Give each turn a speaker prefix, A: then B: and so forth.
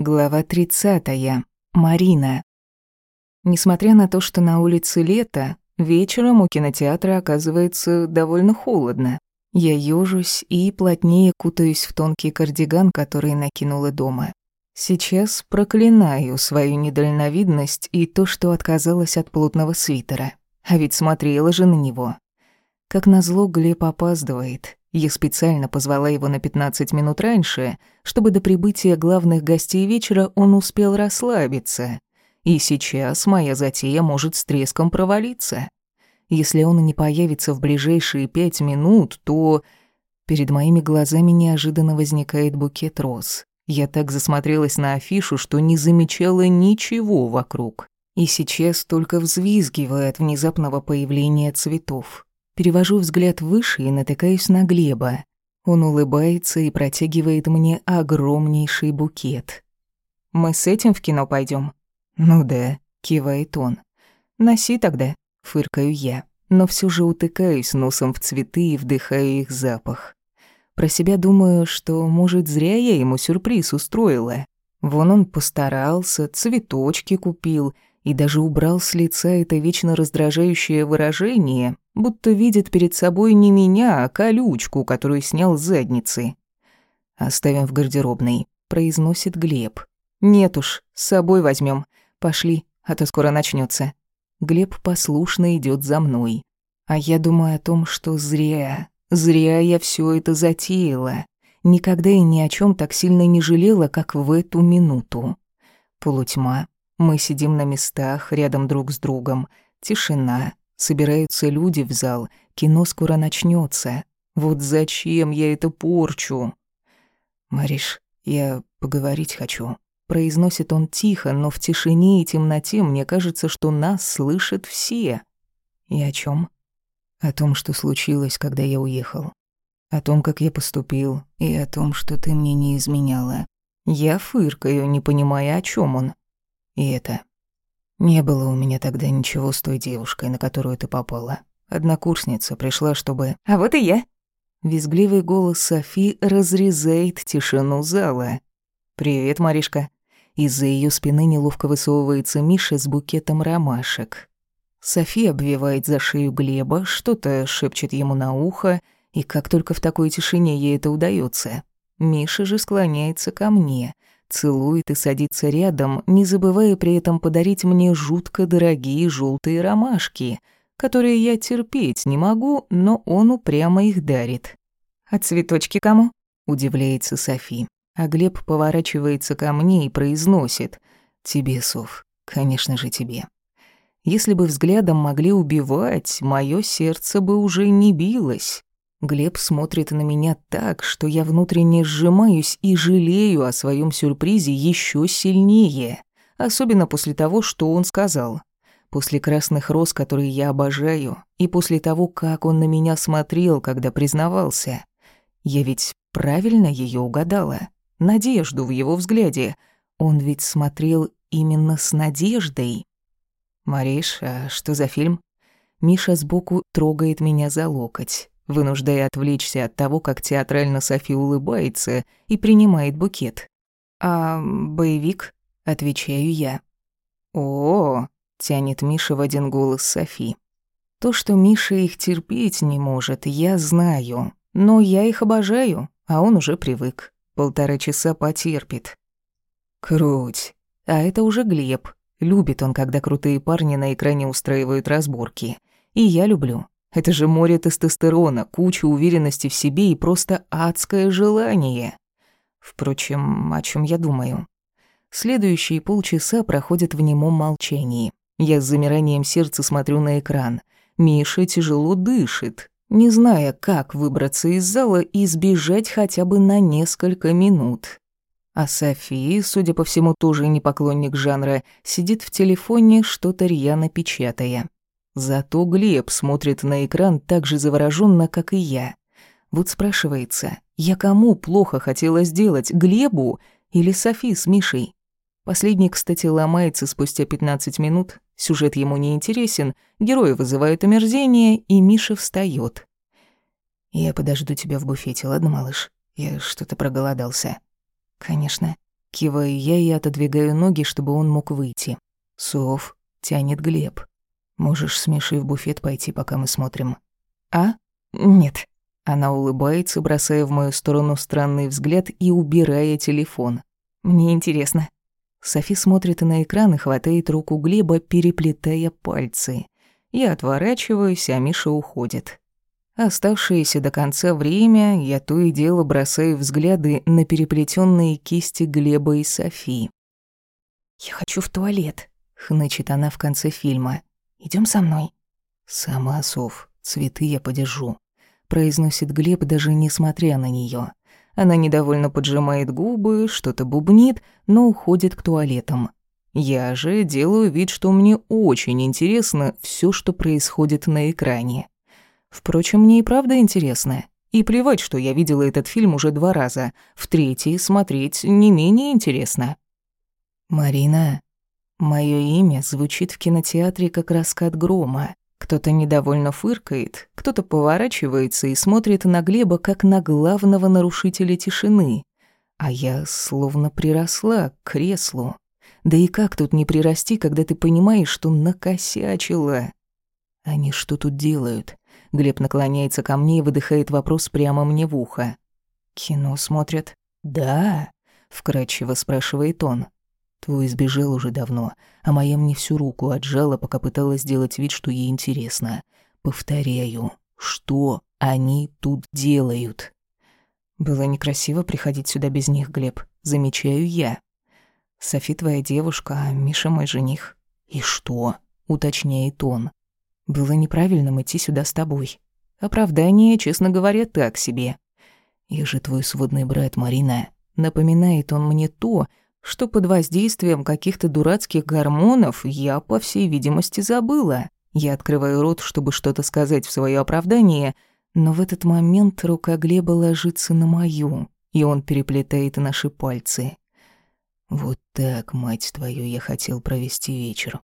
A: Глава 30. Марина. Несмотря на то, что на улице лето, вечером у кинотеатра оказывается довольно холодно. Я ёжусь и плотнее кутаюсь в тонкий кардиган, который накинула дома. Сейчас проклинаю свою недальновидность и то, что отказалась от плотного свитера. А ведь смотрела же на него. Как назло, Глеб опаздывает. Я специально позвала его на 15 минут раньше, чтобы до прибытия главных гостей вечера он успел расслабиться. И сейчас моя затея может с треском провалиться. Если он не появится в ближайшие пять минут, то... Перед моими глазами неожиданно возникает букет роз. Я так засмотрелась на афишу, что не замечала ничего вокруг. И сейчас только взвизгиваю от внезапного появления цветов. Перевожу взгляд выше и натыкаюсь на Глеба. Он улыбается и протягивает мне огромнейший букет. «Мы с этим в кино пойдем? «Ну да», — кивает он. «Носи тогда», — фыркаю я, но все же утыкаюсь носом в цветы и вдыхаю их запах. Про себя думаю, что, может, зря я ему сюрприз устроила. Вон он постарался, цветочки купил — и даже убрал с лица это вечно раздражающее выражение, будто видит перед собой не меня, а колючку, которую снял с задницы. «Оставим в гардеробной», — произносит Глеб. «Нет уж, с собой возьмем. Пошли, а то скоро начнется. Глеб послушно идет за мной. А я думаю о том, что зря, зря я все это затеяла. Никогда и ни о чем так сильно не жалела, как в эту минуту. Полутьма, мы сидим на местах, рядом друг с другом. Тишина. Собираются люди в зал. Кино скоро начнется. Вот зачем я это порчу? Мариш, я поговорить хочу. Произносит он тихо, но в тишине и темноте мне кажется, что нас слышат все. И о чем? О том, что случилось, когда я уехал. О том, как я поступил, и о том, что ты мне не изменяла. Я фыркаю, не понимая, о чем он. И это... Не было у меня тогда ничего с той девушкой, на которую ты попала. Однокурсница пришла, чтобы...
B: А вот и я.
A: Визгливый голос Софи разрезает тишину зала. «Привет, Маришка». Из-за ее спины неловко высовывается Миша с букетом ромашек. Софи обвивает за шею Глеба, что-то шепчет ему на ухо, и как только в такой тишине ей это удается. Миша же склоняется ко мне — целует и садится рядом, не забывая при этом подарить мне жутко дорогие желтые ромашки, которые я терпеть не могу, но он упрямо их дарит.
B: «А цветочки кому?»
A: – удивляется Софи. А Глеб поворачивается ко мне и произносит «Тебе, Соф, конечно же тебе». Если бы взглядом могли убивать, мое сердце бы уже не билось. Глеб смотрит на меня так, что я внутренне сжимаюсь и жалею о своем сюрпризе еще сильнее, особенно после того, что он сказал. После красных роз, которые я обожаю, и после того, как он на меня смотрел, когда признавался. Я ведь правильно ее угадала. Надежду в его взгляде. Он ведь смотрел именно с надеждой. «Мариш, а что за фильм?» Миша сбоку трогает меня за локоть вынуждая отвлечься от того, как театрально Софи улыбается и принимает букет. «А боевик?» — отвечаю я. «О, -о тянет Миша в один голос Софи. «То, что Миша их терпеть не может, я знаю. Но я их обожаю, а он уже привык. Полтора часа потерпит». «Круть. А это уже Глеб. Любит он, когда крутые парни на экране устраивают разборки. И я люблю. Это же море тестостерона, куча уверенности в себе и просто адское желание. Впрочем, о чем я думаю? Следующие полчаса проходят в немом молчании. Я с замиранием сердца смотрю на экран. Миша тяжело дышит, не зная, как выбраться из зала и сбежать хотя бы на несколько минут. А София, судя по всему, тоже не поклонник жанра, сидит в телефоне, что-то рьяно печатая. Зато Глеб смотрит на экран так же завороженно, как и я. Вот спрашивается, я кому плохо хотела сделать, Глебу или Софи с Мишей? Последний, кстати, ломается спустя 15 минут, сюжет ему не интересен, герои вызывают омерзение, и Миша встает. «Я подожду тебя в буфете, ладно, малыш? Я что-то проголодался». «Конечно». Киваю я и отодвигаю ноги, чтобы он мог выйти. «Сов», — тянет Глеб. «Можешь с Мишей в буфет пойти, пока мы смотрим».
B: «А? Нет».
A: Она улыбается, бросая в мою сторону странный взгляд и убирая телефон.
B: «Мне интересно».
A: Софи смотрит на экран и хватает руку Глеба, переплетая пальцы. Я отворачиваюсь, а Миша уходит. Оставшееся до конца время я то и дело бросаю взгляды на переплетенные кисти Глеба и Софи.
B: «Я хочу в туалет», — хнычет она в конце фильма. Идем со мной».
A: «Сама, Сов, цветы я подержу», — произносит Глеб, даже несмотря на нее. Она недовольно поджимает губы, что-то бубнит, но уходит к туалетам. Я же делаю вид, что мне очень интересно все, что происходит на экране. Впрочем, мне и правда интересно. И плевать, что я видела этот фильм уже два раза. В третий смотреть не менее интересно. Марина. Мое имя звучит в кинотеатре как раскат грома. Кто-то недовольно фыркает, кто-то поворачивается и смотрит на Глеба как на главного нарушителя тишины. А я словно приросла к креслу. Да и как тут не прирасти, когда ты понимаешь, что накосячила? Они что тут делают? Глеб наклоняется ко мне и выдыхает вопрос прямо мне в ухо. «Кино смотрят?» «Да», — вкратчиво спрашивает он. «Твой сбежал уже давно, а моя мне всю руку отжала, пока пыталась сделать вид, что ей интересно. Повторяю, что они тут делают?»
B: «Было некрасиво приходить сюда без них, Глеб. Замечаю я. Софи твоя девушка, а Миша мой жених».
A: «И что?» — уточняет он.
B: Было неправильным идти сюда с тобой. Оправдание, честно говоря, так себе.
A: Я же твой сводный брат, Марина. Напоминает он мне то, что под воздействием каких-то дурацких гормонов я, по всей видимости, забыла. Я открываю рот, чтобы что-то сказать в свое оправдание, но в этот момент рука Глеба ложится на мою, и он переплетает наши пальцы. Вот так, мать твою, я хотел провести вечер.